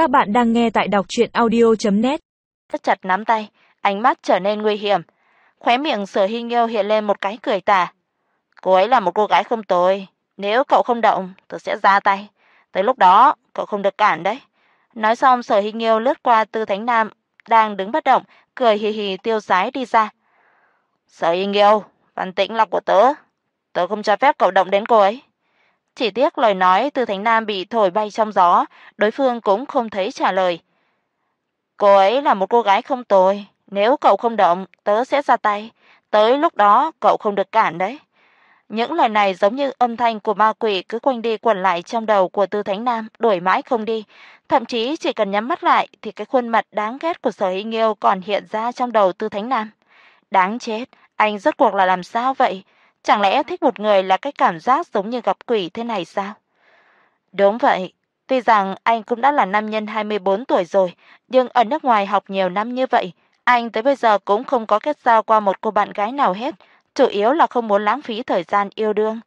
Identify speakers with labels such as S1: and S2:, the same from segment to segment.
S1: Các bạn đang nghe tại đọc audio net
S2: Rất chặt nắm tay, ánh mắt trở nên nguy hiểm. Khóe miệng Sở Hinh Nghiêu hiện lên một cái cười tà. Cô ấy là một cô gái không tồi, nếu cậu không động, tôi sẽ ra tay. Tới lúc đó, cậu không được cản đấy. Nói xong Sở Hinh Nghiêu lướt qua Tư Thánh Nam đang đứng bất động, cười hì hì tiêu sái đi ra. "Sở Hinh Nghiêu, Văn Tĩnh là của tớ, tớ không cho phép cậu động đến cô ấy." Chỉ tiếc lời nói từ Thánh Nam bị thổi bay trong gió, đối phương cũng không thấy trả lời. Cô ấy là một cô gái không tồi, nếu cậu không động, tớ sẽ ra tay, tới lúc đó cậu không được cản đấy. Những lời này giống như âm thanh của ma quỷ cứ quanh đi quẩn lại trong đầu của Tư Thánh Nam, đuổi mãi không đi, thậm chí chỉ cần nhắm mắt lại thì cái khuôn mặt đáng ghét của Sở Hữu Nghiêu còn hiện ra trong đầu Tư Thánh Nam. Đáng chết, anh rốt cuộc là làm sao vậy? Chẳng lẽ thích một người là cái cảm giác giống như gặp quỷ thế này sao? Đúng vậy, tuy rằng anh cũng đã là nam nhân 24 tuổi rồi, nhưng ở nước ngoài học nhiều năm như vậy, anh tới bây giờ cũng không có kết giao qua một cô bạn gái nào hết, chủ yếu là không muốn lãng phí thời gian yêu đương.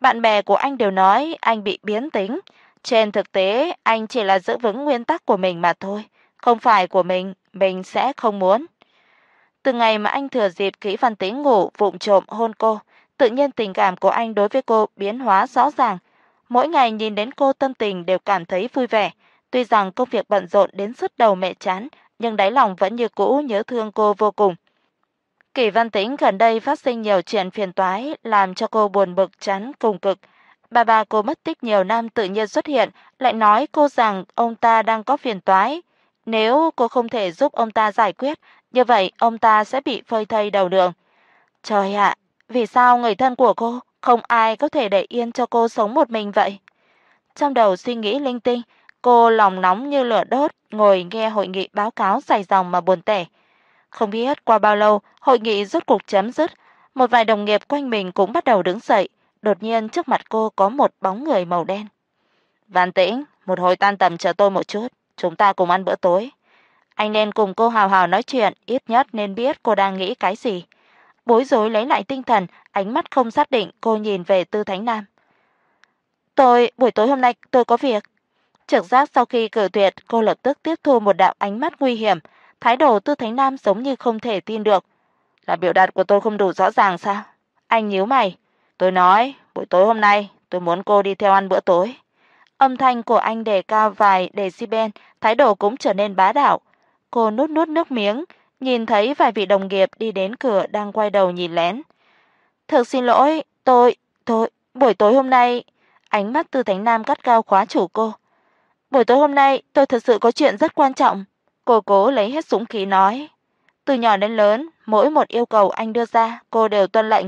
S2: Bạn bè của anh đều nói anh bị biến tính, trên thực tế anh chỉ là giữ vững nguyên tắc của mình mà thôi, không phải của mình, mình sẽ không muốn. Từ ngày mà anh thừa dịp Kỷ Văn Tĩnh ngủ vụng trộm hôn cô, tự nhiên tình cảm của anh đối với cô biến hóa rõ ràng. Mỗi ngày nhìn đến cô tâm tình đều cảm thấy vui vẻ, tuy rằng công việc bận rộn đến sứt đầu mẹ chán, nhưng đáy lòng vẫn như cũ nhớ thương cô vô cùng. Kỳ Văn Tĩnh gần đây phát sinh nhiều chuyện phiền toái, làm cho cô buồn bực chán cùng cực. Bà bà cô mất tích nhiều năm tự nhiên xuất hiện, lại nói cô rằng ông ta đang có phiền toái, nếu cô không thể giúp ông ta giải quyết, như vậy ông ta sẽ bị phơi thây đầu đường. Trời ạ, vì sao người thân của cô không ai có thể để yên cho cô sống một mình vậy? Trong đầu suy nghĩ linh tinh, cô lòng nóng như lửa đốt, ngồi nghe hội nghị báo cáo dài dòng mà buồn tẻ. Không biết qua bao lâu, hội nghị rốt cuộc chấm dứt, một vài đồng nghiệp quanh mình cũng bắt đầu đứng dậy, đột nhiên trước mặt cô có một bóng người màu đen. "Vạn Tĩnh, một hồi tan tầm chờ tôi một chút, chúng ta cùng ăn bữa tối." Anh nên cùng cô hào hào nói chuyện, ít nhất nên biết cô đang nghĩ cái gì. Bối rối lấy lại tinh thần, ánh mắt không xác định, cô nhìn về Tư Thánh Nam. "Tôi, buổi tối hôm nay tôi có việc." Trực giác sau khi cử tuyệt, cô lập tức tiếp thu một đạo ánh mắt nguy hiểm, thái độ Tư Thánh Nam giống như không thể tin được. "Là biểu đạt của tôi không đủ rõ ràng sao?" Anh nhíu mày. "Tôi nói, buổi tối hôm nay tôi muốn cô đi theo ăn bữa tối." Âm thanh của anh đề cao vài decibel, thái độ cũng trở nên bá đạo. Cô nuốt nuốt nước miếng, nhìn thấy vài vị đồng nghiệp đi đến cửa đang quay đầu nhìn lén. "Thực xin lỗi, tôi, tôi, buổi tối hôm nay." Ánh mắt Tư Thánh Nam cắt cao khóa chủ cô. "Buổi tối hôm nay tôi thật sự có chuyện rất quan trọng." Cô cố lấy hết dũng khí nói. Từ nhỏ đến lớn, mỗi một yêu cầu anh đưa ra, cô đều tuân lệnh,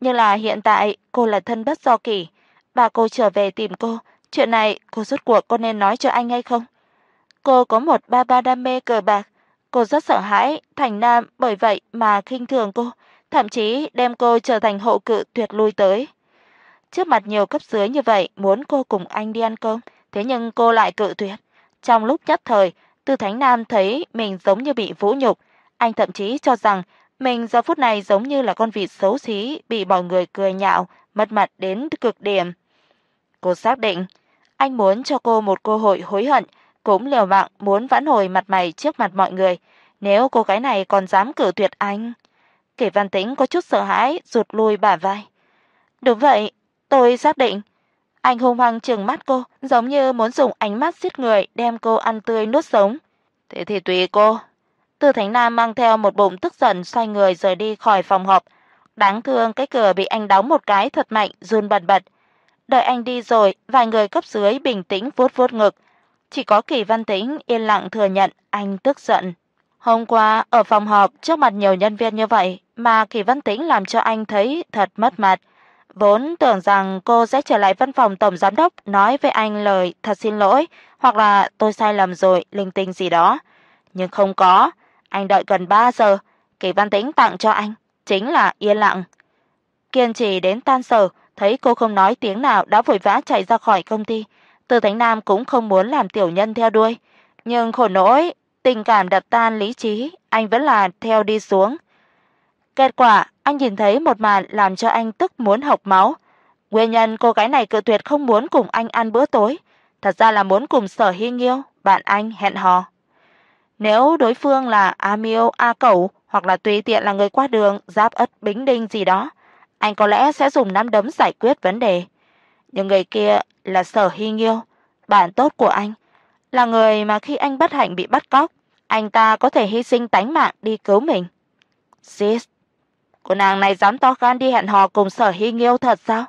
S2: nhưng là hiện tại cô là thân bất do kỷ, bà cô trở về tìm cô, chuyện này cô rốt cuộc có nên nói cho anh hay không? Cô có một ba ba đam mê cờ bạc, cô rất sợ hãi Thành Nam bởi vậy mà khinh thường cô, thậm chí đem cô trở thành hậu cự tuyệt lui tới. Trước mặt nhiều cấp dưới như vậy muốn cô cùng anh đi ăn cơm, thế nhưng cô lại cự tuyệt. Trong lúc nhất thời, Tư Thánh Nam thấy mình giống như bị vũ nhục, anh thậm chí cho rằng mình giờ phút này giống như là con vịt xấu xí bị mọi người cười nhạo, mất mặt đến cực điểm. Cô xác định, anh muốn cho cô một cơ hội hối hận, cũng liều mạng muốn vãn hồi mặt mày trước mặt mọi người, nếu cô gái này còn dám cử tuyệt anh. Kỷ Văn Tĩnh có chút sợ hãi, rụt lui bả vai. "Đúng vậy, tôi xác định." Anh hung hăng trừng mắt cô, giống như muốn dùng ánh mắt giết người đem cô ăn tươi nuốt sống. "Thế thì tùy cô." Tư Thánh Nam mang theo một bụng tức giận xoay người rời đi khỏi phòng họp. Đáng thương cái cửa bị anh đóng một cái thật mạnh, run bần bật. Đợi anh đi rồi, vài người cấp dưới bình tĩnh vuốt vuốt ngực, chỉ có Kỳ Văn Tĩnh yên lặng thừa nhận anh tức giận. Hôm qua ở phòng họp trước mặt nhiều nhân viên như vậy mà Kỳ Văn Tĩnh làm cho anh thấy thật mất mặt. Vốn tưởng rằng cô sẽ trở lại văn phòng tổng giám đốc nói với anh lời thật xin lỗi hoặc là tôi sai lầm rồi, linh tinh gì đó, nhưng không có, anh đợi gần 3 giờ, Kỳ Văn Tĩnh tặng cho anh chính là yên lặng. Kiên trì đến tan sở, thấy cô không nói tiếng nào đã vội vã chạy ra khỏi công ty. Từ Thánh Nam cũng không muốn làm tiểu nhân theo đuôi, nhưng khổ nỗi, tình cảm đập tan lý trí, anh vẫn là theo đi xuống. Kết quả, anh nhìn thấy một màn làm cho anh tức muốn học máu. Nguyên nhân cô gái này cự tuyệt không muốn cùng anh ăn bữa tối, thật ra là muốn cùng Sở Hi Nghiêu bạn anh hẹn hò. Nếu đối phương là A Miêu, A Cẩu hoặc là tùy tiện là người qua đường, giáp ất, bính đinh gì đó, anh có lẽ sẽ dùng nắm đấm giải quyết vấn đề. Nhưng người kia là Sở Hy Nghiêu, bạn tốt của anh, là người mà khi anh bất hạnh bị bắt cóc, anh ta có thể hy sinh tánh mạng đi cứu mình. Sis, cô nàng này dám to gan đi hẹn hò cùng Sở Hy Nghiêu thật sao?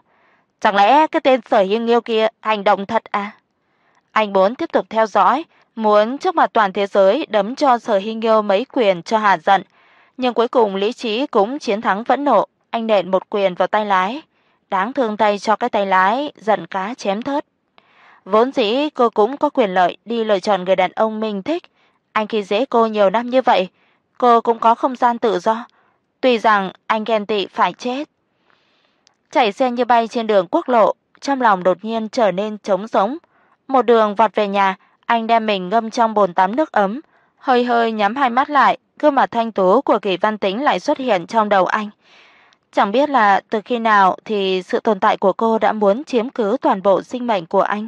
S2: Chẳng lẽ cái tên Sở Hy Nghiêu kia hành động thật à? Anh muốn tiếp tục theo dõi, muốn trước mặt toàn thế giới đấm cho Sở Hy Nghiêu mấy quyền cho hả giận, nhưng cuối cùng lý trí cũng chiến thắng phẫn nộ, anh nện một quyền vào tay lái, đáng thương tay cho cái tay lái giận cá chém thớt. Vốn dĩ cô cũng có quyền lợi đi lựa chọn người đàn ông mình thích, anh khi dễ cô nhiều năm như vậy, cô cũng có không gian tự do, tuy rằng anh ghen tị phải chết. Chạy xe như bay trên đường quốc lộ, trong lòng đột nhiên trở nên trống rỗng. Một đường vọt về nhà, anh đem mình ngâm trong bồn tắm nước ấm, hơi hơi nhắm hai mắt lại, gương mặt thanh tú của Kỳ Văn Tĩnh lại xuất hiện trong đầu anh. Chẳng biết là từ khi nào thì sự tồn tại của cô đã muốn chiếm cứ toàn bộ sinh mệnh của anh.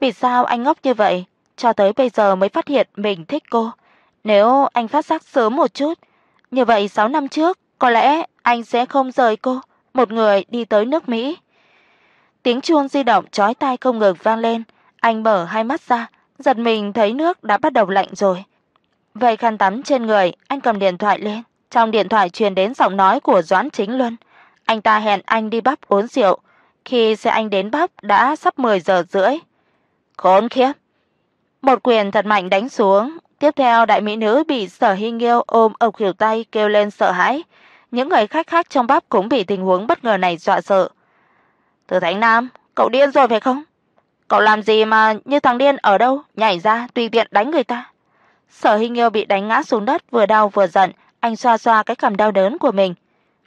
S2: Vì sao anh ngốc như vậy, cho tới bây giờ mới phát hiện mình thích cô? Nếu anh phát giác sớm một chút, như vậy 6 năm trước có lẽ anh sẽ không rời cô, một người đi tới nước Mỹ. Tiếng chuông di động chói tai không ngừng vang lên, anh mở hai mắt ra, giật mình thấy nước đã bắt đầu lạnh rồi. Vậy khăn tắm trên người, anh cầm điện thoại lên, trong điện thoại truyền đến giọng nói của Doãn Chính Luân. Anh ta hẹn anh đi bắp uống rượu, khi xe anh đến bắp đã sắp 10 giờ rưỡi. Khốn khiếp. Một quyền thật mạnh đánh xuống, tiếp theo đại mỹ nữ bị Sở Hy Nghiêu ôm ở khuỷu tay kêu lên sợ hãi. Những người khách khác trong bắp cũng bị tình huống bất ngờ này dọa sợ. Từ Thánh Nam, cậu điên rồi phải không? Cậu làm gì mà như thằng điên ở đâu, nhảy ra tùy tiện đánh người ta. Sở Hinh Nghiêu bị đánh ngã xuống đất vừa đau vừa giận, anh xoa xoa cái cằm đau đớn của mình.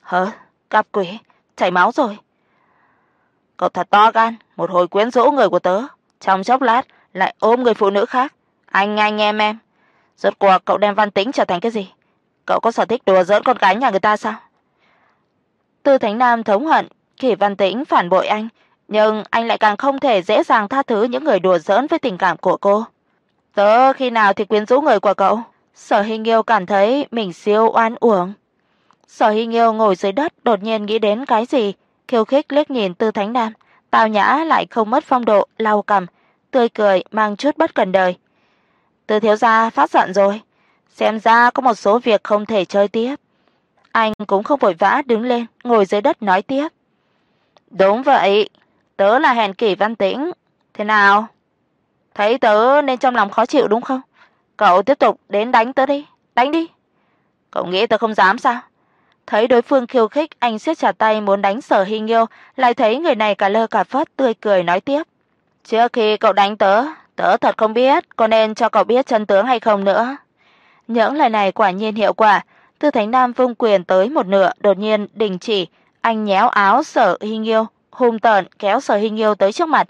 S2: "Hả? Gặp quỷ, chảy máu rồi." Cậu thật to gan, một hồi quyến rũ người của tớ, trong chốc lát lại ôm người phụ nữ khác. Anh anh em em, rốt cuộc cậu đem Văn Tĩnh trở thành cái gì? Cậu có sở thích đùa giỡn con gái nhà người ta sao? Tư Thánh Nam thống hận khi Văn Tĩnh phản bội anh, nhưng anh lại càng không thể dễ dàng tha thứ những người đùa giỡn với tình cảm của cô. Tớ khi nào thì quyến rũ người của cậu? Sở Hy Nghiêu cảm thấy mình siêu oan uổng. Sở Hy Nghiêu ngồi dưới đất đột nhiên nghĩ đến cái gì, khiêu khích liếc nhìn Tư Thánh Nam, tao nhã lại không mất phong độ, lau cằm, tươi cười mang chút bất cần đời. Tư thiếu gia phát giận rồi, xem ra có một số việc không thể chơi tiếp. Anh cũng không vội vã đứng lên, ngồi dưới đất nói tiếp. Đúng vậy, tớ là hèn kỷ văn tĩnh, thế nào? Thấy tớ nên trong lòng khó chịu đúng không? Cậu tiếp tục đến đánh tớ đi, đánh đi. Cậu nghĩ tớ không dám sao? Thấy đối phương khiêu khích, anh siết chặt tay muốn đánh Sở Hy Nghiêu, lại thấy người này cả lơ cả phất tươi cười nói tiếp. Trước khi cậu đánh tớ, tớ thật không biết có nên cho cậu biết chân tướng hay không nữa. Những lời này quả nhiên hiệu quả, Tư Thánh Nam vung quyền tới một nửa, đột nhiên đình chỉ, anh nhéo áo Sở Hy Nghiêu, hung tợn kéo Sở Hy Nghiêu tới trước mặt.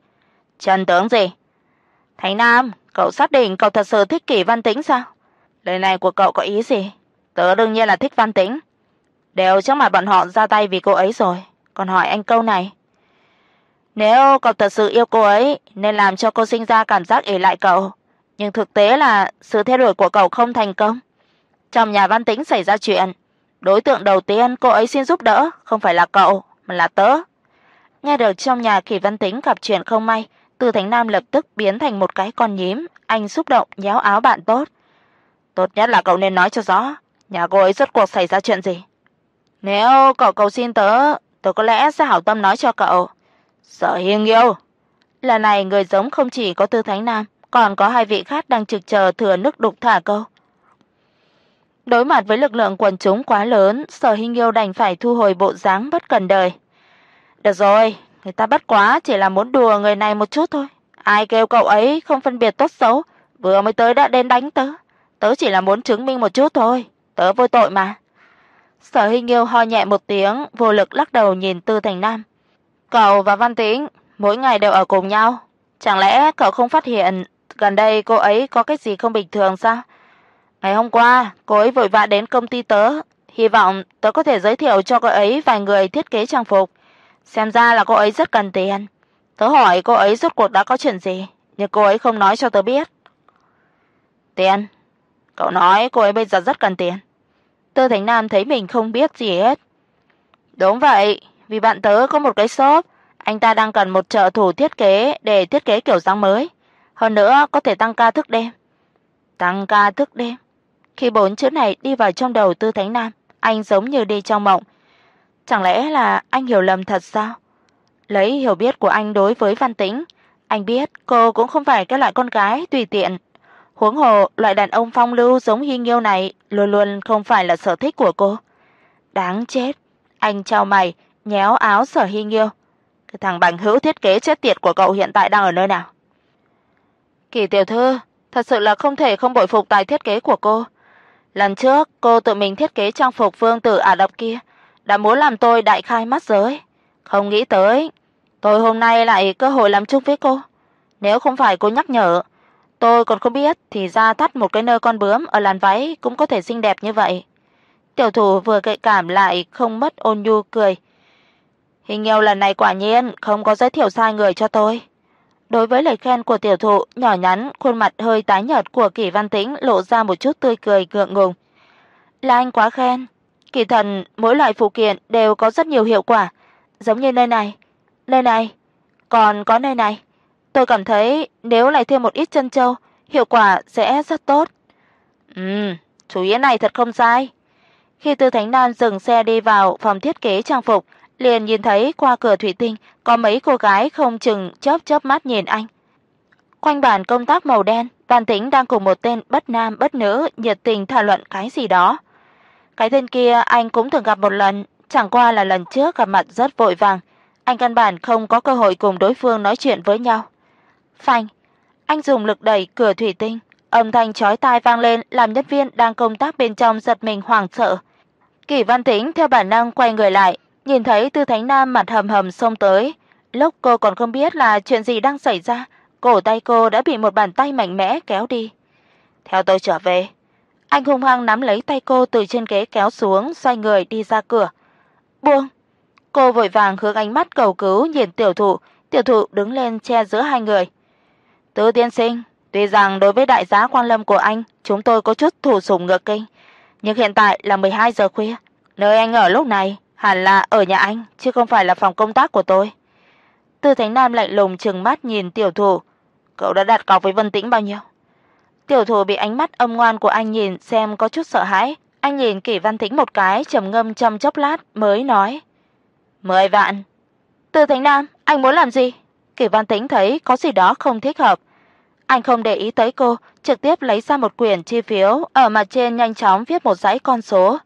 S2: "Chân tướng gì?" "Thánh Nam, cậu xác định cậu thật sự thích Kỷ Văn Tĩnh sao? Lời này của cậu có ý gì?" "Tớ đương nhiên là thích Văn Tĩnh." Đều trước mặt bọn họ ra tay vì cô ấy rồi, còn hỏi anh câu này. Nếu cậu thật sự yêu cô ấy, nên làm cho cô sinh ra cảm giác ỷ lại cậu, nhưng thực tế là sự theo đuổi của cậu không thành công. Trong nhà Văn Tĩnh xảy ra chuyện, đối tượng đầu tiên cô ấy xin giúp đỡ không phải là cậu, mà là tớ. Nghe được trong nhà Kỳ Văn Tĩnh gặp chuyện không may, từ Thánh Nam lập tức biến thành một cái con nhím, anh xúc động nhéo áo bạn tốt. Tốt nhất là cậu nên nói cho rõ, nhà cô ấy rốt cuộc xảy ra chuyện gì. Nếu cậu cầu xin tớ, tớ có lẽ sẽ hảo tâm nói cho cậu. Sở Hiên Nghiêu, Lần này người giống không chỉ có Tư Thánh Nam, còn có hai vị khác đang trực chờ thừa nước đục thả câu. Đối mặt với lực lượng quần chúng quá lớn, Sở Hinh Nghiêu đành phải thu hồi bộ dáng bất cần đời. Được rồi, người ta bắt quá chỉ là muốn đùa người này một chút thôi. Ai kêu cậu ấy không phân biệt tốt xấu, vừa mới tới đã đến đánh tớ. Tớ chỉ là muốn chứng minh một chút thôi, tớ vô tội mà. Sở Hinh Nghiêu ho nhẹ một tiếng, vô lực lắc đầu nhìn Tư Thành Nam. Cậu và Văn Tĩnh mỗi ngày đều ở cùng nhau, chẳng lẽ cậu không phát hiện gần đây cô ấy có cái gì không bình thường sao? Ngày hôm qua, cô ấy vội vã đến công ty tớ, hy vọng tớ có thể giới thiệu cho cô ấy vài người thiết kế trang phục. Xem ra là cô ấy rất cần tiền. Tớ hỏi cô ấy rốt cuộc đã có chuyện gì, nhưng cô ấy không nói cho tớ biết. Tiền? Cậu nói cô ấy bây giờ rất cần tiền. Tư Thành Nam thấy mình không biết gì hết. Đúng vậy, vì bạn tớ có một cái shop, anh ta đang cần một trợ thủ thiết kế để thiết kế kiểu dáng mới, hơn nữa có thể tăng ca thức đêm. Tăng ca thức đêm. Khi bốn chữ này đi vào trong đầu Tư Thánh Nam, anh giống như đi trong mộng. Chẳng lẽ là anh hiểu lầm thật sao? Lấy hiểu biết của anh đối với Văn Tĩnh, anh biết cô cũng không phải cái loại con gái tùy tiện. Huống hồ, loại đàn ông phong lưu giống Hi Nghiêu này luôn luôn không phải là sở thích của cô. Đáng chết. Anh chau mày, nhéo áo Sở Hi Nghiêu. Cái thằng bằng hữu thiết kế chết tiệt của cậu hiện tại đang ở nơi nào? Kỳ tiểu thư, thật sự là không thể không bội phục tài thiết kế của cô. Lần trước cô tự mình thiết kế trang phục vương tử Ả độc kia, đã muốn làm tôi đại khai mắt giới, không nghĩ tới tôi hôm nay lại cơ hội làm chung với cô. Nếu không phải cô nhắc nhở, tôi còn không biết thì ra thắt một cái nơ con bướm ở làn váy cũng có thể xinh đẹp như vậy. Tiểu thủ vừa gợi cảm lại không mất ôn nhu cười. Hình nghèo lần này quả nhiên không có giới thiệu sai người cho tôi. Đối với lời khen của tiểu thụ nhỏ nhắn, khuôn mặt hơi tái nhợt của Kỷ Văn Tĩnh lộ ra một chút tươi cười ngượng ngùng. "Là anh quá khen, kỳ thần mỗi loại phụ kiện đều có rất nhiều hiệu quả, giống như nơi này, nơi này, còn có nơi này. Tôi cảm thấy nếu lại thêm một ít chân châu, hiệu quả sẽ rất tốt." "Ừm, chủ ý này thật không sai." Khi Tư Thánh Nam dừng xe đi vào phòng thiết kế trang phục, liền nhìn thấy qua cửa thủy tinh có mấy cô gái không chừng chớp chớp mắt nhìn anh. Quanh bàn công tác màu đen, Văn Tĩnh đang cùng một tên bất nam bất nữ nhiệt tình thảo luận cái gì đó. Cái tên kia anh cũng từng gặp một lần, chẳng qua là lần trước gặp mặt rất vội vàng, anh căn bản không có cơ hội cùng đối phương nói chuyện với nhau. Phanh, anh dùng lực đẩy cửa thủy tinh, âm thanh chói tai vang lên làm nhân viên đang công tác bên trong giật mình hoảng sợ. Kỷ Văn Tĩnh theo bản năng quay người lại, nhìn thấy Tư Thánh Nam mặt hầm hầm xông tới, lúc cô còn không biết là chuyện gì đang xảy ra, cổ tay cô đã bị một bàn tay mạnh mẽ kéo đi. "Theo tôi trở về." Anh hung hăng nắm lấy tay cô từ trên ghế kéo xuống, xoay người đi ra cửa. "Buông." Cô vội vàng hướng ánh mắt cầu cứu nhìn tiểu thụ, tiểu thụ đứng lên che giữa hai người. "Tư tiên sinh, tuy rằng đối với đại giá Quan Lâm của anh, chúng tôi có chút thủ sủng ngược kinh, nhưng hiện tại là 12 giờ khuya, nơi anh ở lúc này hẳn là ở nhà anh chứ không phải là phòng công tác của tôi." Tư Thánh Nam lạnh lùng trừng mắt nhìn tiểu thụ, "Cậu đã đặt cọc với Vân Tĩnh bao nhiêu?" Tiểu thủ bị ánh mắt âm ngoan của anh nhìn xem có chút sợ hãi, anh nhìn Kỷ Văn Tĩnh một cái, trầm ngâm trong chốc lát mới nói, "10 vạn." Từ Thánh Nam, anh muốn làm gì? Kỷ Văn Tĩnh thấy có gì đó không thích hợp. Anh không để ý tới cô, trực tiếp lấy ra một quyển chi phiếu, ở mặt trên nhanh chóng viết một dãy con số.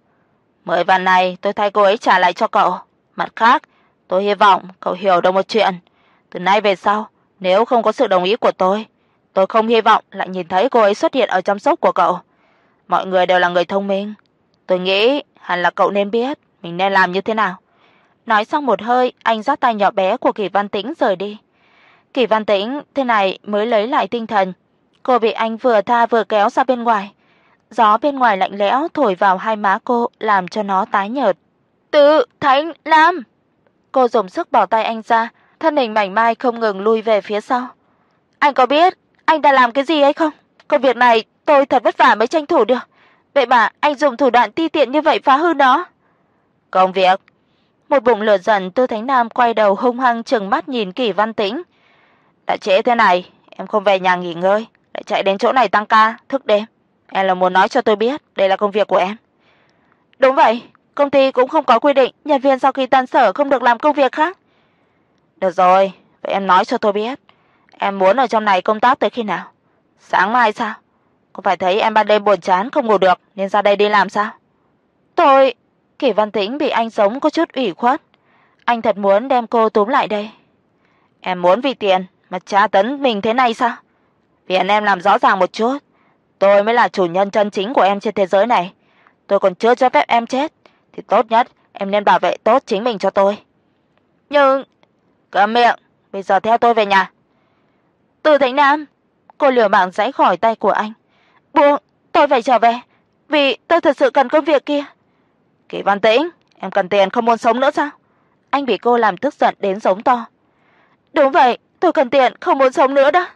S2: "10 vạn này tôi thay cô ấy trả lại cho cậu. Mặt khác, tôi hy vọng cậu hiểu được một chuyện, từ nay về sau, nếu không có sự đồng ý của tôi, tôi không hy vọng lại nhìn thấy cô ấy xuất hiện ở trong sốc của cậu. Mọi người đều là người thông minh, tôi nghĩ hẳn là cậu nên biết mình nên làm như thế nào." Nói xong một hơi, anh giắt tay nhỏ bé của Kỳ Văn Tĩnh rời đi. Kỳ Văn Tĩnh thế này mới lấy lại tinh thần. Cô bị anh vừa tha vừa kéo ra bên ngoài. Gió bên ngoài lạnh lẽo thổi vào hai má cô, làm cho nó tái nhợt. "Tự Thánh Lam!" Cô dùng sức bỏ tay anh ra, thân hình mảnh mai không ngừng lui về phía sau. "Anh có biết anh đã làm cái gì hay không? Công việc này tôi thật vất vả mới tranh thủ được. Vậy mà anh dùng thủ đoạn ti tiện như vậy phá hư nó." "Công việc?" Một bụng lửa giận Tư Thánh Nam quay đầu hung hăng trừng mắt nhìn Kỷ Văn Tĩnh. "Đã trễ thế này, em không về nhà nghỉ ngơi, lại chạy đến chỗ này tăng ca, thức đêm. Em là muốn nói cho tôi biết đây là công việc của em." "Đúng vậy, công ty cũng không có quy định nhân viên sau khi tan sở không được làm công việc khác." "Được rồi, vậy em nói cho tôi biết, em muốn ở trong này công tác tới khi nào? Sáng mai sao? Có phải thấy em ban đêm buồn chán không ngủ được nên ra đây đi làm sao?" "Tôi..." Kỷ Văn Tĩnh bị anh giống có chút ủy khuất. Anh thật muốn đem cô túm lại đây. "Em muốn vì tiền mà tra tấn mình thế này sao? Phiền em làm rõ ràng một chút, tôi mới là chủ nhân chân chính của em trên thế giới này. Tôi còn chưa cho phép em chết, thì tốt nhất em nên bảo vệ tốt chính mình cho tôi." "Nhưng..." "Câm miệng, bây giờ theo tôi về nhà." Từ Thánh Nam, cô liều mạng giãy khỏi tay của anh. "Buông, tôi phải trở về, vì tôi thật sự cần công việc kia." "Kỷ Văn Tĩnh, em cần tiền không muốn sống nữa sao?" Anh bị cô làm tức giận đến giống to. "Đúng vậy, tôi cần tiền không muốn sống nữa đó."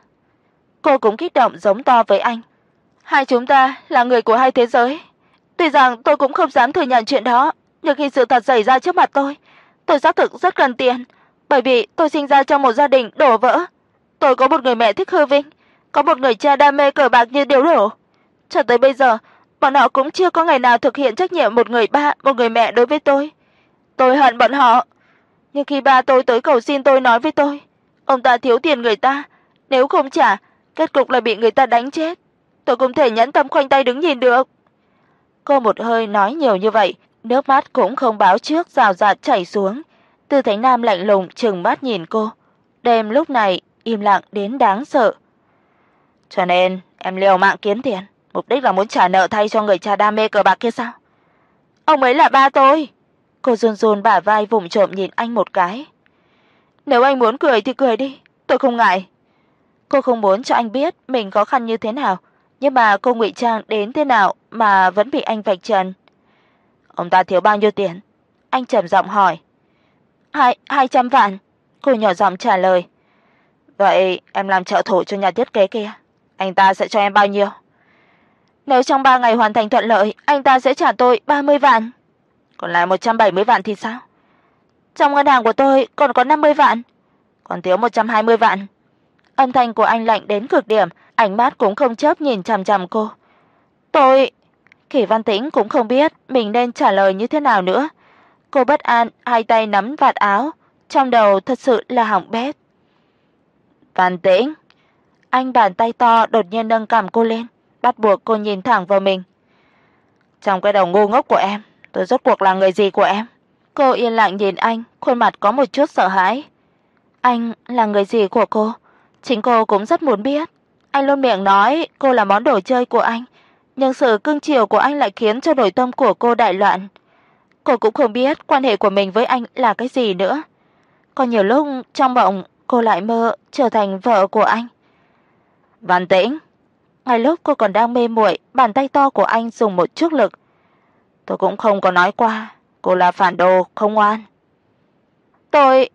S2: Cô cũng kích động giống to với anh. Hai chúng ta là người của hai thế giới. Tuy rằng tôi cũng không dám thừa nhận chuyện đó, nhưng khi sự thật xảy ra trước mặt tôi, tôi xác thực rất cần tiền, bởi vì tôi sinh ra trong một gia đình đổ vỡ. Tôi có một người mẹ thích hư vinh, có một người cha đam mê cờ bạc như điếu đổ. Cho tới bây giờ, bọn họ cũng chưa có ngày nào thực hiện trách nhiệm một người ba, một người mẹ đối với tôi. Tôi hận bọn họ. Nhưng khi ba tôi tới cầu xin tôi nói với tôi, ông ta thiếu tiền người ta, nếu không trả, kết cục là bị người ta đánh chết. Tôi không thể nhẫn tâm khoanh tay đứng nhìn được. Cô một hơi nói nhiều như vậy, nước mắt cũng không báo trước rào rạt chảy xuống. Tư Thánh Nam lạnh lùng trừng mắt nhìn cô. Đêm lúc này im lặng đến đáng sợ. Cho nên em liều mạng kiếm tiền, mục đích là muốn trả nợ thay cho người cha đam mê cờ bạc kia sao? Ông ấy là ba tôi. Cô run run bả vai vụng trộm nhìn anh một cái. Nếu anh muốn cười thì cười đi, tôi không ngại. Cô không muốn cho anh biết mình khó khăn như thế nào, nhưng mà cô ngụy trang đến thế nào mà vẫn bị anh vạch trần. Ông ta thiếu bao nhiêu tiền? Anh trầm giọng hỏi. "Hai hai trăm vạn." Cô nhỏ giọng trả lời. "Vậy em làm trợ thủ cho nhà thiết kế kia, anh ta sẽ cho em bao nhiêu?" "Nếu trong 3 ngày hoàn thành thuận lợi, anh ta sẽ trả tôi 30 vạn." "Còn lại 170 vạn thì sao?" "Trong ngân hàng của tôi còn có 50 vạn." "Còn thiếu 120 vạn." Âm thanh của anh lạnh đến cực điểm, ánh mắt cũng không chớp nhìn chằm chằm cô. "Tôi..." Kỷ Văn Tĩnh cũng không biết mình nên trả lời như thế nào nữa. Cô bất an, hai tay nắm vạt áo, trong đầu thật sự là hỏng bét. "Văn Tĩnh." Anh bàn tay to đột nhiên nâng cằm cô lên, bắt buộc cô nhìn thẳng vào mình. "Trong cái đầu ngu ngốc của em, tôi rốt cuộc là người gì của em?" Cô yên lặng nhìn anh, khuôn mặt có một chút sợ hãi. Anh là người gì của cô? Chính cô cũng rất muốn biết. Anh luôn miệng nói cô là món đồ chơi của anh, nhưng sự cưng chiều của anh lại khiến cho nội tâm của cô đại loạn. Cô cũng không biết quan hệ của mình với anh là cái gì nữa. Có nhiều lúc trong mộng cô lại mơ trở thành vợ của anh. Văn Tĩnh, ngay lúc cô còn đang mê muội, bàn tay to của anh dùng một chút lực. Tôi cũng không có nói qua, cô là phản đồ không ngoan. Tôi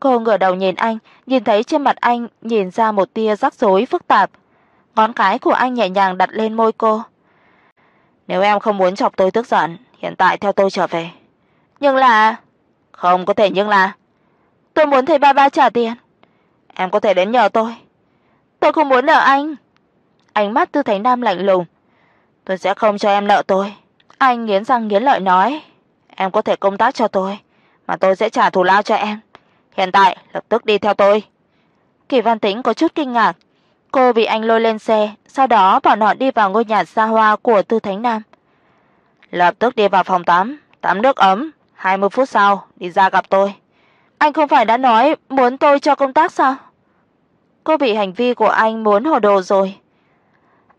S2: Cô ngửa đầu nhìn anh, nhìn thấy trên mặt anh nhìn ra một tia rắc rối phức tạp. Ngón cái của anh nhẹ nhàng đặt lên môi cô. Nếu em không muốn chọc tôi tức giận, hiện tại theo tôi trở về. Nhưng là không có thể nhưng là tôi muốn thầy ba ba trả tiền. Em có thể đến nhờ tôi. Tôi không muốn nợ anh. Ánh mắt Tư thánh Nam lạnh lùng. Tôi sẽ không cho em nợ tôi. Anh nghiến răng nghiến lợi nói, em có thể công tác cho tôi, mà tôi sẽ trả thù lao cho em. Hiện tại lập tức đi theo tôi." Kỳ Văn Tĩnh có chút kinh ngạc. Cô bị anh lôi lên xe, sau đó bọn họ đi vào ngôi nhà xa hoa của Tư Thánh Nam. Lập tức đi vào phòng tắm, tắm nước ấm, 20 phút sau đi ra gặp tôi. Anh không phải đã nói muốn tôi cho công tác sao? Cô bị hành vi của anh muốn hồ đồ rồi.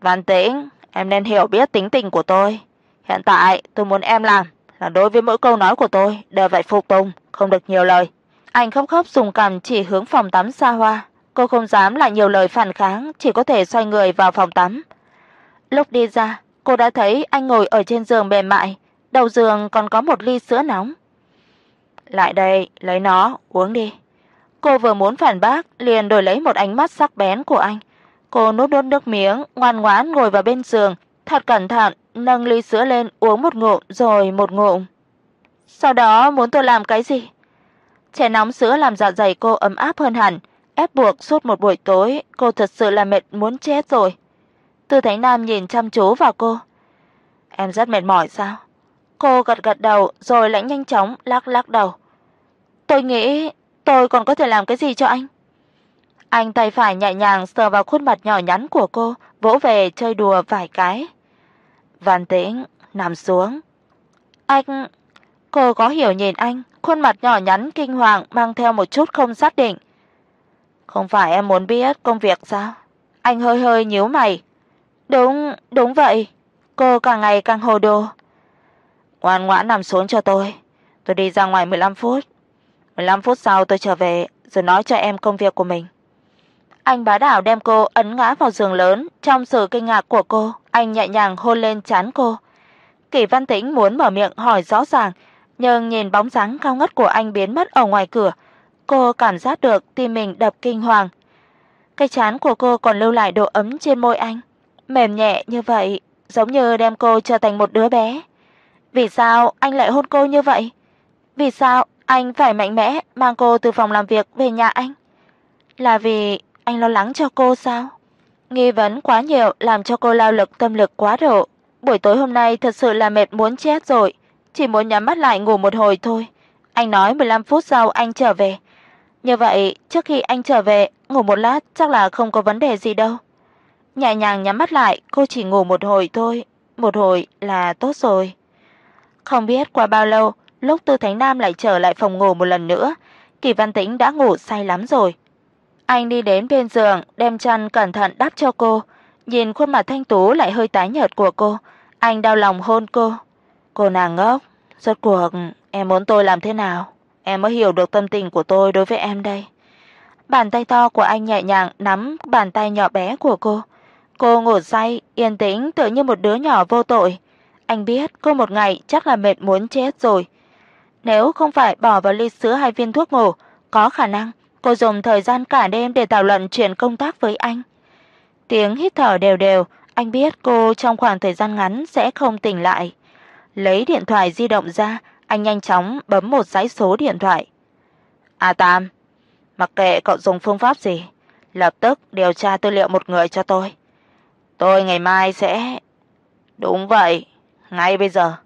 S2: Văn Tĩnh, em nên hiểu biết tính tình của tôi. Hiện tại tôi muốn em làm là đối với mỗi câu nói của tôi đều phải phục tùng, không được nhiều lời. Anh khóc khóc dùng cằm chỉ hướng phòng tắm xa hoa, cô không dám lại nhiều lời phản kháng, chỉ có thể xoay người vào phòng tắm. Lúc đi ra, cô đã thấy anh ngồi ở trên giường mềm mại, đầu giường còn có một ly sữa nóng. "Lại đây, lấy nó, uống đi." Cô vừa muốn phản bác, liền đổi lấy một ánh mắt sắc bén của anh. Cô nuốt đốt nước miếng, ngoan ngoãn ngồi vào bên giường, thật cẩn thận nâng ly sữa lên uống một ngụm rồi một ngụm. Sau đó muốn tôi làm cái gì? Chè nóng sữa làm dạ dày cô ấm áp hơn hẳn, ép buộc suốt một buổi tối, cô thật sự là mệt muốn chết rồi. Tư Thánh Nam nhìn chăm chú vào cô. "Em rất mệt mỏi sao?" Cô gật gật đầu rồi lại nhanh chóng lắc lắc đầu. "Tôi nghĩ tôi còn có thể làm cái gì cho anh?" Anh tay phải nhẹ nhàng sờ vào khuôn mặt nhỏ nhắn của cô, vỗ về chơi đùa vài cái. Văn Tĩnh nằm xuống. "Anh..." Cô có hiểu nhìn anh, khuôn mặt nhỏ nhắn kinh hoàng mang theo một chút không xác định. "Không phải em muốn biết công việc sao?" Anh hơi hơi nhíu mày. "Đúng, đúng vậy." Cô càng ngày càng hồ đồ. "Ngoan ngoãn nằm xuống cho tôi, tôi đi ra ngoài 15 phút. 15 phút sau tôi trở về rồi nói cho em công việc của mình." Anh bá đạo đem cô ấn ngã vào giường lớn, trong sự kinh ngạc của cô, anh nhẹ nhàng hôn lên trán cô. Kỷ Văn Tĩnh muốn mở miệng hỏi rõ ràng, nhưng nhìn bóng dáng cao ngất của anh biến mất ở ngoài cửa, cô cảm giác được tim mình đập kinh hoàng. Cái trán của cô còn lưu lại độ ấm trên môi anh, mềm nhẹ như vậy, giống như đem cô trở thành một đứa bé. Vì sao anh lại hôn cô như vậy? Vì sao anh phải mạnh mẽ mang cô từ phòng làm việc về nhà anh? Là vì anh lo lắng cho cô sao? Nghi vấn quá nhiều làm cho cô lao lực tâm lực quá độ. Buổi tối hôm nay thật sự là mệt muốn chết rồi, chỉ muốn nhắm mắt lại ngủ một hồi thôi. Anh nói 15 phút sau anh trở về. Như vậy, trước khi anh trở về, ngủ một lát chắc là không có vấn đề gì đâu. Nhẹ nhàng nhắm mắt lại, cô chỉ ngủ một hồi thôi, một hồi là tốt rồi. Không biết qua bao lâu, lúc Tư Thánh Nam lại trở lại phòng ngủ một lần nữa, Kỳ Văn Tĩnh đã ngủ say lắm rồi. Anh đi đến bên giường, đem chăn cẩn thận đắp cho cô, nhìn khuôn mặt thanh tú lại hơi tái nhợt của cô, anh đau lòng hôn cô. Cô nàng ngốc, rốt cuộc em muốn tôi làm thế nào? Em mới hiểu được tâm tình của tôi đối với em đây. Bàn tay to của anh nhẹ nhàng nắm bàn tay nhỏ bé của cô. Cô ngủ say, yên tĩnh tựa như một đứa nhỏ vô tội. Anh biết cô một ngày chắc là mệt muốn chết rồi. Nếu không phải bỏ vào ly sữa hai viên thuốc ngủ, có khả năng cô dùng thời gian cả đêm để thảo luận chuyện công tác với anh. Tiếng hít thở đều đều, anh biết cô trong khoảng thời gian ngắn sẽ không tỉnh lại. Lấy điện thoại di động ra, anh nhanh chóng bấm một dãy số điện thoại. "A Tam, mặc kệ cậu dùng phương pháp gì, lập tức điều tra tư liệu một người cho tôi. Tôi ngày mai sẽ Đúng vậy, ngay bây giờ."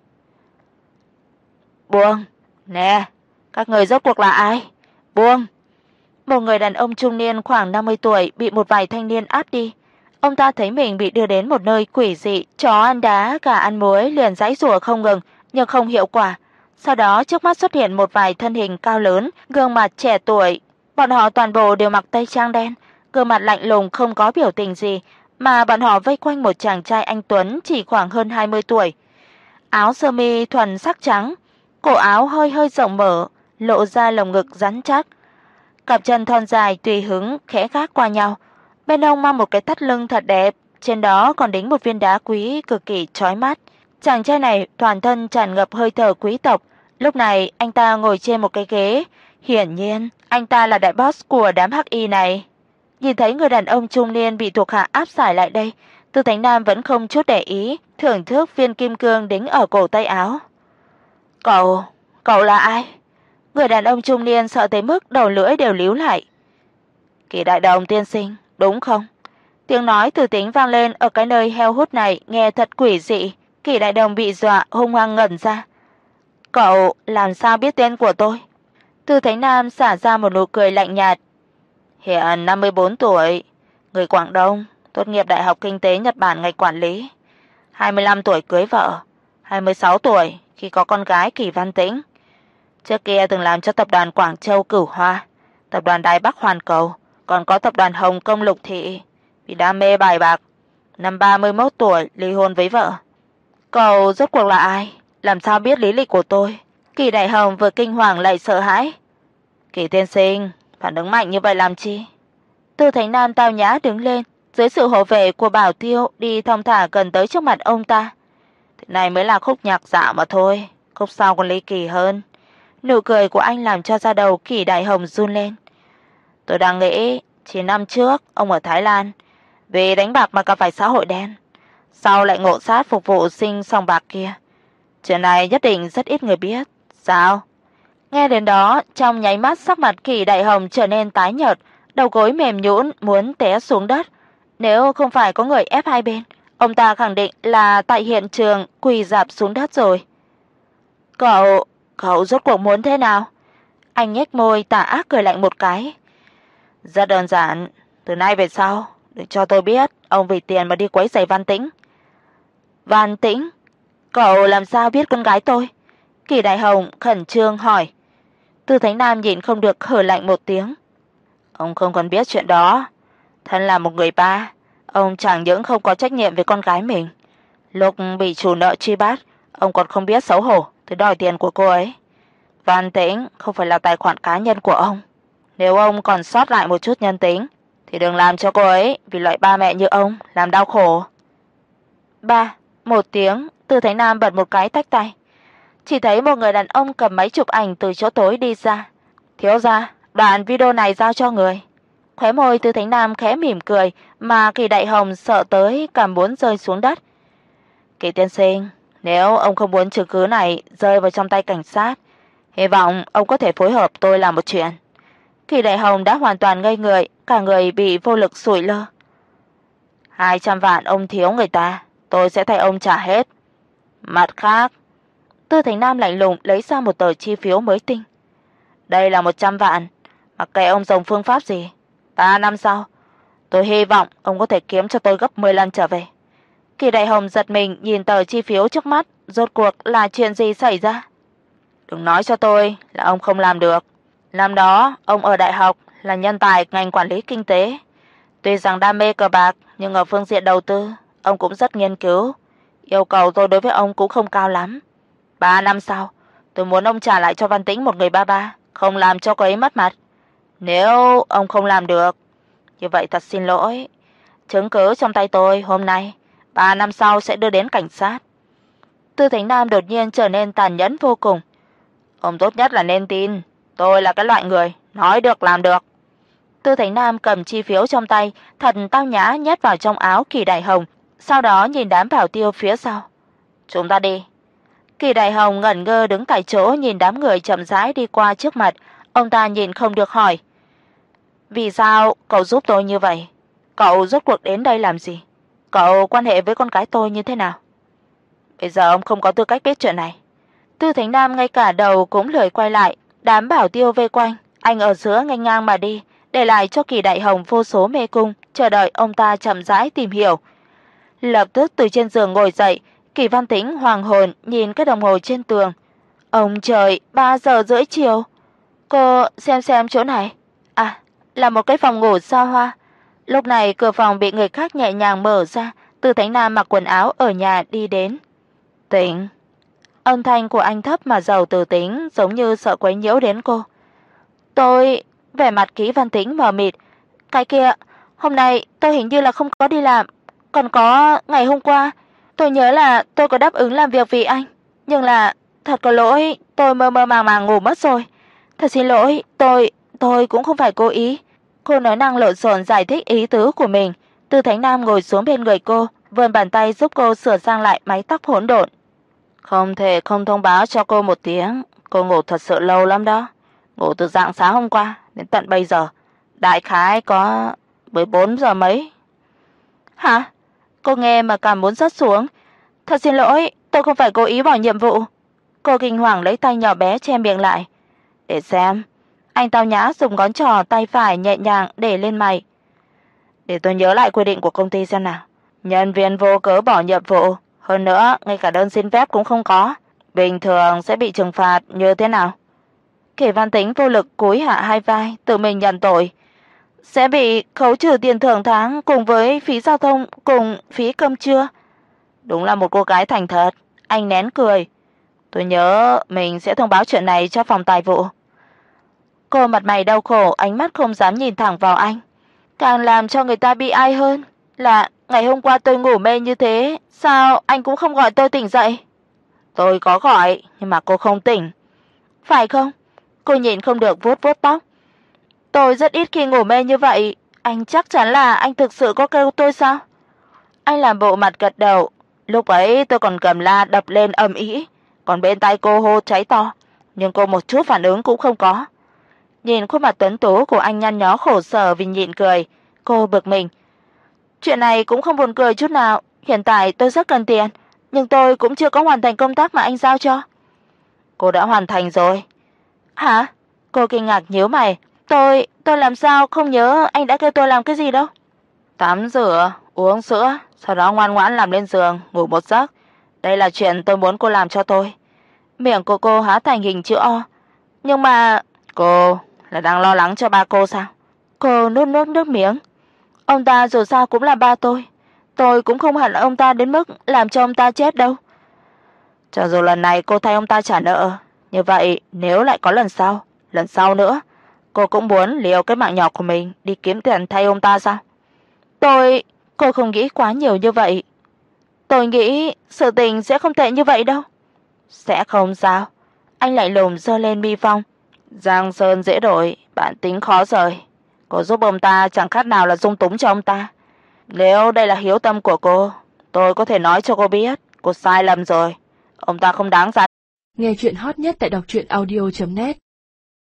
S2: "Buông, nè, các người rốt cuộc là ai? Buông." Một người đàn ông trung niên khoảng 50 tuổi bị một vài thanh niên áp đi. Ông ta thấy mình bị đưa đến một nơi quỷ dị, chó ăn đá, gà ăn muối liền giãy giụa không ngừng, nhưng không hiệu quả. Sau đó trước mắt xuất hiện một vài thân hình cao lớn, gương mặt trẻ tuổi, bọn họ toàn bộ đều mặc tây trang đen, gương mặt lạnh lùng không có biểu tình gì, mà bọn họ vây quanh một chàng trai anh tuấn chỉ khoảng hơn 20 tuổi. Áo sơ mi thuần sắc trắng, cổ áo hơi hơi rộng mở, lộ ra lồng ngực rắn chắc. Cặp chân thon dài tùy hứng khẽ gác qua nhau, Bên ông mang một cái thắt lưng thật đẹp, trên đó còn đính một viên đá quý cực kỳ chói mắt. Chàng trai này toàn thân tràn ngập hơi thở quý tộc, lúc này anh ta ngồi trên một cái ghế, hiển nhiên anh ta là đại boss của đám hắc y này. Nhìn thấy người đàn ông trung niên bị thuộc hạ áp giải lại đây, Tư Thánh Nam vẫn không chút để ý, thưởng thức viên kim cương đính ở cổ tay áo. "Cậu, cậu là ai?" Người đàn ông trung niên sợ tới mức đầu lưỡi đều líu lại. "Kỳ đại đồng tiên sinh, đúng không?" Tiếng nói từ tính vang lên ở cái nơi heo hút này nghe thật quỷ dị, Kỳ Đại Đồng bị dọa hung hăng ngẩn ra. "Cậu làm sao biết tên của tôi?" Từ Thánh Nam xả ra một nụ cười lạnh nhạt. "Hiện 54 tuổi, người Quảng Đông, tốt nghiệp Đại học Kinh tế Nhật Bản ngành quản lý. 25 tuổi cưới vợ, 26 tuổi khi có con gái Kỳ Văn Tĩnh. Trước kia từng làm cho tập đoàn Quảng Châu Cửu Hoa, tập đoàn Đài Bắc Hoàn Cầu, còn có tập đoàn Hồng Công Lục Thị, vì đam mê bài bạc, năm 31 tuổi ly hôn với vợ. Cậu rốt cuộc là ai? Làm sao biết lý lịch của tôi? Kỳ Đại Hồng vừa kinh hoàng lại sợ hãi. Kỳ tiên sinh, phản ứng mạnh như vậy làm chi? Tư Thánh Nam tao nhã đứng lên, dưới sự hộ vệ của Bảo Tiêu đi thong thả gần tới trước mặt ông ta. Thế này mới là khúc nhạc dạo mà thôi, khúc sau còn lý kỳ hơn. Nụ cười của anh làm cho da đầu Kỳ Đại Hồng run lên. Tôi đang nghĩ, chỉ năm trước ông ở Thái Lan vì đánh bạc mà gặp phải xã hội đen, sau lại ngộ sát phục vụ sinh sòng bạc kia. Chuyện này nhất định rất ít người biết. Sao? Nghe đến đó, trong nháy mắt sắc mặt Kỳ Đại Hồng trở nên tái nhợt, đầu gối mềm nhũn muốn té xuống đất. Nếu không phải có người ép hai bên, ông ta khẳng định là tại hiện trường quỳ rạp xuống đất rồi. "Cậu, cậu rốt cuộc muốn thế nào?" Anh nhếch môi tà ác cười lạnh một cái. "Rất đơn giản, từ nay về sau, đừng cho tôi biết ông vì tiền mà đi quấy rầy Văn Tĩnh." "Văn Tĩnh? Cậu làm sao biết con gái tôi?" Kỳ Đại Hồng khẩn trương hỏi. Tư Thánh Nam nhịn không được hừ lạnh một tiếng. Ông không còn biết chuyện đó, thân là một người ba, ông chẳng những không có trách nhiệm với con gái mình, lúc bị chủ nợ truy bắt, ông còn không biết xấu hổ tới đòi tiền của cô ấy. Văn Tĩnh không phải là tài khoản cá nhân của ông. Nếu ông còn sót lại một chút nhân tính thì đừng làm cho cô ấy vì loại ba mẹ như ông làm đau khổ. Ba, một tiếng, Từ thái Nam bật một cái tách tay. Chỉ thấy một người đàn ông cầm máy chụp ảnh từ chỗ tối đi ra. "Thiếu gia, đoạn video này giao cho người." Khóe môi Tư Thánh Nam khẽ mỉm cười, mà Kỳ Đại Hồng sợ tới cảm muốn rơi xuống đất. "Kỳ tiên sinh, nếu ông không muốn chứng cứ này rơi vào trong tay cảnh sát, hy vọng ông có thể phối hợp tôi làm một chuyện." Kỳ Đại Hồng đã hoàn toàn ngây người, cả người bị vô lực sủi lơ. hai trăm vạn ông thiếu người ta, tôi sẽ thay ông trả hết. Mặt khác, Tư Thành Nam lạnh lùng lấy ra một tờ chi phiếu mới tinh. Đây là 100 vạn, mặc kệ ông dùng phương pháp gì, 3 năm sau, tôi hy vọng ông có thể kiếm cho tôi gấp 10 lần trở về. Kỳ Đại Hồng giật mình nhìn tờ chi phiếu trước mắt, rốt cuộc là chuyện gì xảy ra? Đừng nói cho tôi là ông không làm được. Năm đó, ông ở đại học là nhân tài ngành quản lý kinh tế. Tuy rằng đam mê cờ bạc, nhưng ở phương diện đầu tư, ông cũng rất nghiên cứu. Yêu cầu tôi đối với ông cũng không cao lắm. 3 năm sau, tôi muốn ông trả lại cho Văn Tĩnh một người ba ba, không làm cho cô ấy mất mặt. Nếu ông không làm được, như vậy thật xin lỗi. Chứng cứ trong tay tôi hôm nay, 3 năm sau sẽ đưa đến cảnh sát. Tư Thánh Nam đột nhiên trở nên tàn nhẫn vô cùng. Ông tốt nhất là nên tin, tôi là cái loại người nói được làm được. Tư Thánh Nam cầm chi phiếu trong tay, thật tao nhã nhét vào trong áo Kỳ Đại Hồng, sau đó nhìn đám bảo tiêu phía sau. "Chúng ta đi." Kỳ Đại Hồng ngẩn ngơ đứng tại chỗ nhìn đám người chậm rãi đi qua trước mặt, ông ta nhìn không được hỏi: "Vì sao cậu giúp tôi như vậy? Cậu rốt cuộc đến đây làm gì? Cậu quan hệ với con gái tôi như thế nào?" Bây giờ ông không có tư cách biết chuyện này. Tư Thánh Nam ngay cả đầu cũng lười quay lại, đám bảo tiêu vây quanh, anh ở giữa nghênh ngang mà đi, để lại cho Kỳ Đại Hồng vô số mê cung, chờ đợi ông ta chậm rãi tìm hiểu. Lập tức từ trên giường ngồi dậy, Kỳ Văn Tĩnh hoàng hồn nhìn cái đồng hồ trên tường. Ông trời, 3 giờ rưỡi chiều. Cô xem xem chỗ này. À, là một cái phòng ngủ xa hoa. Lúc này cửa phòng bị người khác nhẹ nhàng mở ra, Từ Thánh Nam mặc quần áo ở nhà đi đến. "Tĩnh." Âm thanh của anh thấp mà giàu từ tính, giống như sợ quấy nhiễu đến cô. "Tôi..." Vẻ mặt Kỷ Văn Tĩnh mờ mịt. "Cái kia, hôm nay tôi hình như là không có đi làm, còn có ngày hôm qua, tôi nhớ là tôi có đáp ứng làm việc vì anh, nhưng là thật có lỗi, tôi mơ mơ màng màng ngủ mất rồi. Thật xin lỗi, tôi tôi cũng không phải cố ý." Cô nói năng lộn xộn giải thích ý tứ của mình. Tư Thánh Nam ngồi xuống bên người cô, vươn bàn tay giúp cô sửa sang lại mái tóc hỗn độn. Không thể không thông báo cho cô một tiếng, cô ngủ thật sự lâu lắm đó. Ngủ từ dạng sáng hôm qua đến tận bây giờ, đại khái có 14 giờ mấy. Hả? Cô nghe mà cảm muốn rớt xuống. Thật xin lỗi, tôi không phải cố ý bỏ nhiệm vụ. Cô kinh hoàng lấy tay nhỏ bé che miệng lại. Để xem. Anh tao nhã dùng ngón trỏ tay phải nhẹ nhàng để lên mày. Để tôi nhớ lại quy định của công ty xem nào. Nhân viên vô cớ bỏ nhiệm vụ, hơn nữa ngay cả đơn xin phép cũng không có, bình thường sẽ bị trừng phạt như thế nào? Kỷ Văn Tĩnh vô lực cúi hạ hai vai, tự mình nhận tội, sẽ bị khấu trừ tiền thưởng tháng cùng với phí giao thông cùng phí cơm trưa. Đúng là một cô gái thành thật, anh nén cười. Tôi nhớ mình sẽ thông báo chuyện này cho phòng tài vụ. Cô mặt mày đau khổ, ánh mắt không dám nhìn thẳng vào anh. Càng làm cho người ta bi ai hơn là ngày hôm qua tôi ngủ mê như thế, sao anh cũng không gọi tôi tỉnh dậy? Tôi có gọi, nhưng mà cô không tỉnh. Phải không? Cô nhịn không được vuốt vuốt tóc. Tôi rất ít khi ngủ mê như vậy, anh chắc chắn là anh thực sự có kêu tôi sao? Anh làm bộ mặt gật đầu, lúc ấy tôi còn cầm la đập lên ầm ĩ, còn bên tai cô hô cháy to, nhưng cô một chút phản ứng cũng không có. Nhìn khuôn mặt tuấn tú của anh nhăn nhó khổ sở vì nhịn cười, cô bực mình. Chuyện này cũng không buồn cười chút nào, hiện tại tôi rất cần tiền, nhưng tôi cũng chưa có hoàn thành công tác mà anh giao cho. Cô đã hoàn thành rồi. Hả? Cô kinh ngạc nhíu mày, tôi, tôi làm sao không nhớ anh đã kêu tôi làm cái gì đâu. Tắm rửa, uống sữa, sau đó ngoan ngoãn nằm lên giường ngủ một giấc. Đây là chuyện tôi muốn cô làm cho tôi. Miệng của cô há thành hình chữ O. Nhưng mà cô là đang lo lắng cho ba cô sao? Cô nuốt nuốt nước miếng. Ông ta dù sao cũng là ba tôi, tôi cũng không hẳn ông ta đến mức làm cho ông ta chết đâu. Cho dù lần này cô thay ông ta trả nợ, như vậy nếu lại có lần sau, lần sau nữa, cô cũng muốn liều cái mạng nhỏ của mình đi kiếm tiền thay ông ta sao? Tôi, cô không nghĩ quá nhiều như vậy. Tôi nghĩ sự tình sẽ không tệ như vậy đâu. Sẽ không sao? Anh lại lùm giơ lên mi phong. Giang sơn dễ đổi, bản tính khó rời. Cô giúp ông ta chẳng khác nào là dung túng cho ông ta. Nếu đây là hiếu tâm của cô, tôi có thể nói cho cô biết, cô sai lầm rồi. Ông ta không đáng giá.
S1: Nghe chuyện hot nhất tại đọc truyện audio net